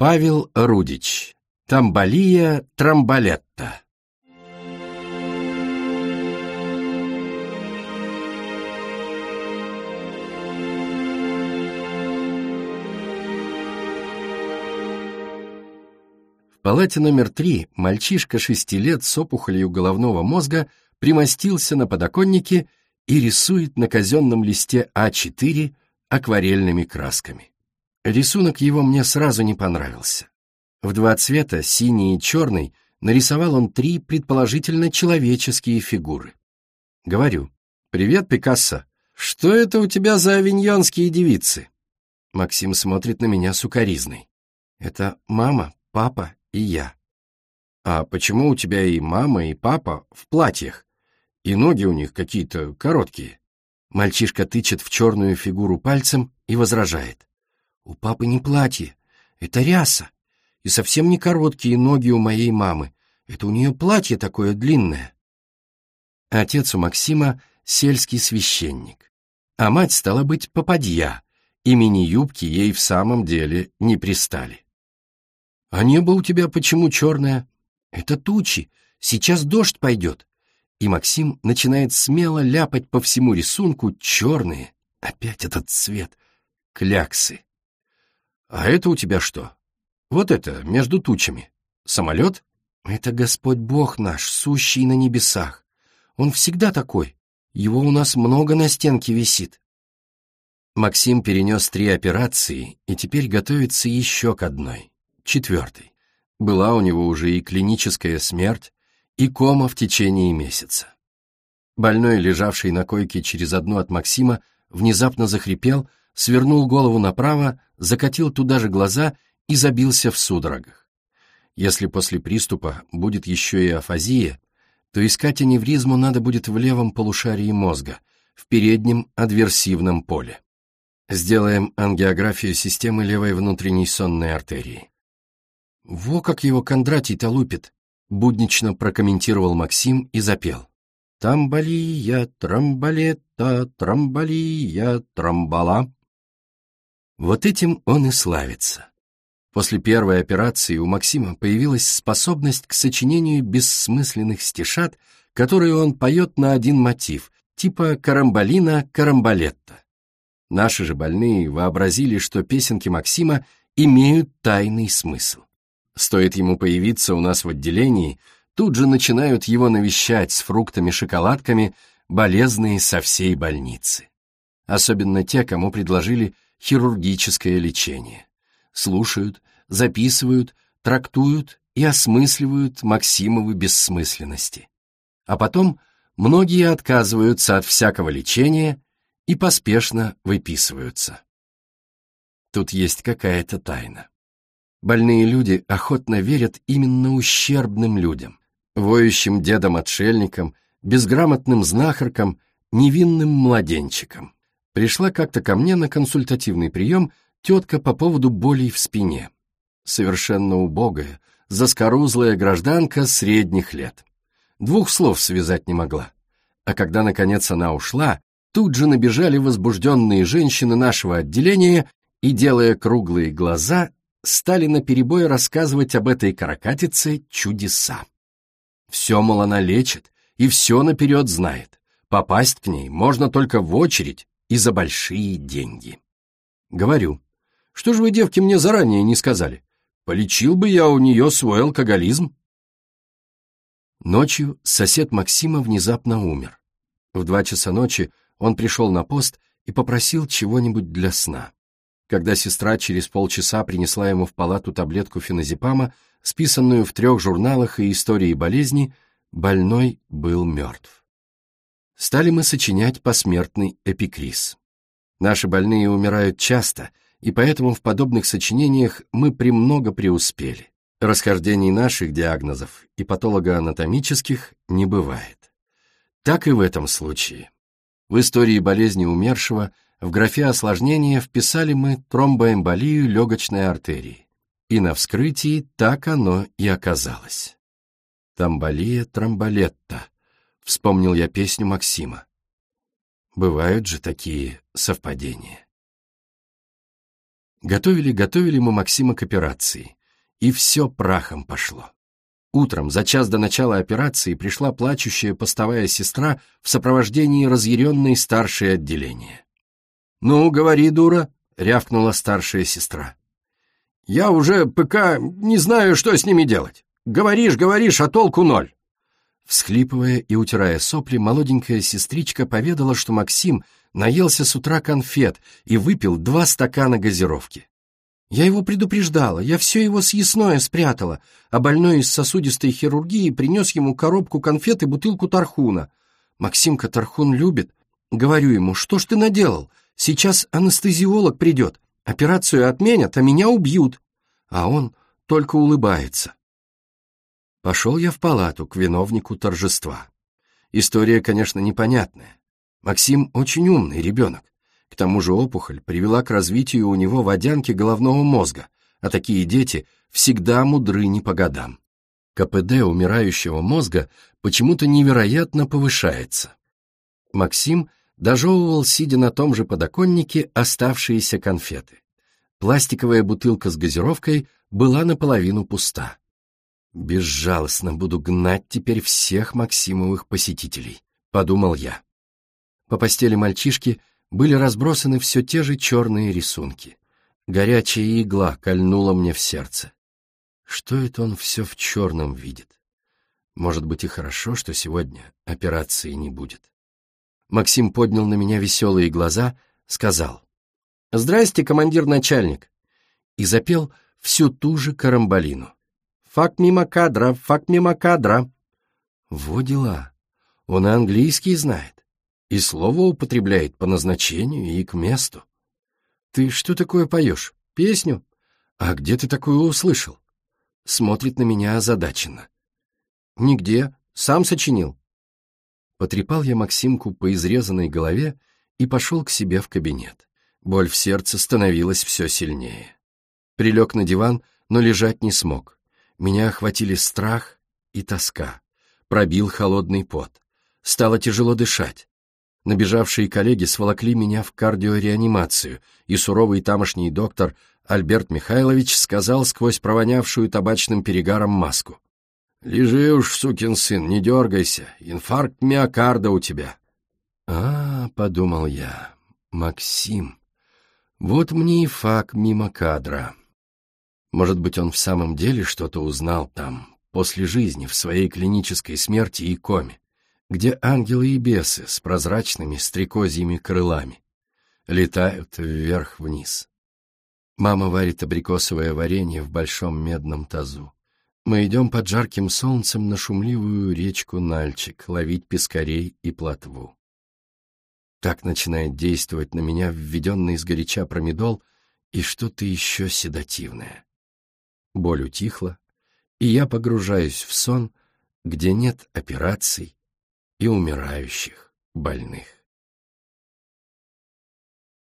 Павел Рудич. Тамбалия Трамбалетта. В палате номер три мальчишка шести лет с опухолью головного мозга примостился на подоконнике и рисует на казенном листе А4 акварельными красками. Рисунок его мне сразу не понравился. В два цвета, синий и черный, нарисовал он три, предположительно, человеческие фигуры. Говорю, «Привет, Пикассо! Что это у тебя за авиньонские девицы?» Максим смотрит на меня сукаризной. «Это мама, папа и я». «А почему у тебя и мама, и папа в платьях? И ноги у них какие-то короткие?» Мальчишка тычет в черную фигуру пальцем и возражает. У папы не платье, это ряса. И совсем не короткие ноги у моей мамы. Это у нее платье такое длинное. Отец у Максима — сельский священник. А мать стала быть попадья. имени юбки ей в самом деле не пристали. А небо у тебя почему черное? Это тучи. Сейчас дождь пойдет. И Максим начинает смело ляпать по всему рисунку черные, опять этот цвет, кляксы. «А это у тебя что?» «Вот это, между тучами. Самолет?» «Это Господь Бог наш, сущий на небесах. Он всегда такой. Его у нас много на стенке висит». Максим перенес три операции и теперь готовится еще к одной, четвертой. Была у него уже и клиническая смерть, и кома в течение месяца. Больной, лежавший на койке через одну от Максима, внезапно захрипел, свернул голову направо, закатил туда же глаза и забился в судорогах. Если после приступа будет еще и афазия, то искать аневризму надо будет в левом полушарии мозга, в переднем адверсивном поле. Сделаем ангиографию системы левой внутренней сонной артерии. «Во как его Кондратий-то лупит!» — буднично прокомментировал Максим и запел. «Тамбалия, трамбалета, трамбалия, трамбала!» Вот этим он и славится. После первой операции у Максима появилась способность к сочинению бессмысленных стишат, которые он поет на один мотив, типа «Карамболина-карамболетта». Наши же больные вообразили, что песенки Максима имеют тайный смысл. Стоит ему появиться у нас в отделении, тут же начинают его навещать с фруктами-шоколадками, болезные со всей больницы. Особенно те, кому предложили – хирургическое лечение. Слушают, записывают, трактуют и осмысливают Максимовы бессмысленности. А потом многие отказываются от всякого лечения и поспешно выписываются. Тут есть какая-то тайна. Больные люди охотно верят именно ущербным людям, воющим дедом отшельникам, безграмотным знахаркам, невинным младенчикам. Пришла как-то ко мне на консультативный прием тетка по поводу болей в спине. Совершенно убогая, заскорузлая гражданка средних лет. Двух слов связать не могла. А когда, наконец, она ушла, тут же набежали возбужденные женщины нашего отделения и, делая круглые глаза, стали наперебой рассказывать об этой каракатице чудеса. Все, мол, она лечит, и все наперед знает. Попасть к ней можно только в очередь, и за большие деньги. Говорю, что же вы, девки, мне заранее не сказали? Полечил бы я у нее свой алкоголизм. Ночью сосед Максима внезапно умер. В два часа ночи он пришел на пост и попросил чего-нибудь для сна. Когда сестра через полчаса принесла ему в палату таблетку феназепама, списанную в трех журналах и истории болезни, больной был мертв стали мы сочинять посмертный эпикриз. Наши больные умирают часто, и поэтому в подобных сочинениях мы премного преуспели. Расхождений наших диагнозов и патологоанатомических не бывает. Так и в этом случае. В истории болезни умершего в графе осложнения вписали мы тромбоэмболию легочной артерии. И на вскрытии так оно и оказалось. Тамболия тромболетта Вспомнил я песню Максима. Бывают же такие совпадения. Готовили-готовили мы Максима к операции, и все прахом пошло. Утром, за час до начала операции, пришла плачущая постовая сестра в сопровождении разъяренной старшей отделения. «Ну, говори, дура!» — рявкнула старшая сестра. «Я уже ПК не знаю, что с ними делать. Говоришь, говоришь, а толку ноль. Всхлипывая и утирая сопли, молоденькая сестричка поведала, что Максим наелся с утра конфет и выпил два стакана газировки. «Я его предупреждала, я все его съестное спрятала, а больной из сосудистой хирургии принес ему коробку конфет и бутылку тархуна. Максимка тархун любит. Говорю ему, что ж ты наделал? Сейчас анестезиолог придет, операцию отменят, а меня убьют». А он только улыбается. Пошел я в палату к виновнику торжества. История, конечно, непонятная. Максим очень умный ребенок. К тому же опухоль привела к развитию у него водянки головного мозга, а такие дети всегда мудры не по годам. КПД умирающего мозга почему-то невероятно повышается. Максим дожевывал, сидя на том же подоконнике, оставшиеся конфеты. Пластиковая бутылка с газировкой была наполовину пуста. «Безжалостно буду гнать теперь всех Максимовых посетителей», — подумал я. По постели мальчишки были разбросаны все те же черные рисунки. Горячая игла кольнула мне в сердце. Что это он все в черном видит? Может быть и хорошо, что сегодня операции не будет. Максим поднял на меня веселые глаза, сказал «Здрасте, командир-начальник!» и запел всю ту же карамболину. Факт мимо кадра, факт мимо кадра. Во дела. Он и английский знает. И слово употребляет по назначению и к месту. Ты что такое поешь? Песню? А где ты такую услышал? Смотрит на меня озадаченно. Нигде. Сам сочинил. Потрепал я Максимку по изрезанной голове и пошел к себе в кабинет. Боль в сердце становилась все сильнее. Прилег на диван, но лежать не смог. Меня охватили страх и тоска. Пробил холодный пот. Стало тяжело дышать. Набежавшие коллеги сволокли меня в кардиореанимацию, и суровый тамошний доктор Альберт Михайлович сказал сквозь провонявшую табачным перегаром маску. «Лежи уж, сукин сын, не дергайся, инфаркт миокарда у тебя». «А, — подумал я, — Максим, вот мне и фак мимо кадра». Может быть, он в самом деле что-то узнал там, после жизни, в своей клинической смерти и коме, где ангелы и бесы с прозрачными стрекозьими крылами летают вверх-вниз. Мама варит абрикосовое варенье в большом медном тазу. Мы идем под жарким солнцем на шумливую речку Нальчик ловить пескарей и плотву. Так начинает действовать на меня введенный из горяча промедол и что-то еще седативное боль утихла, и я погружаюсь в сон, где нет операций и умирающих больных.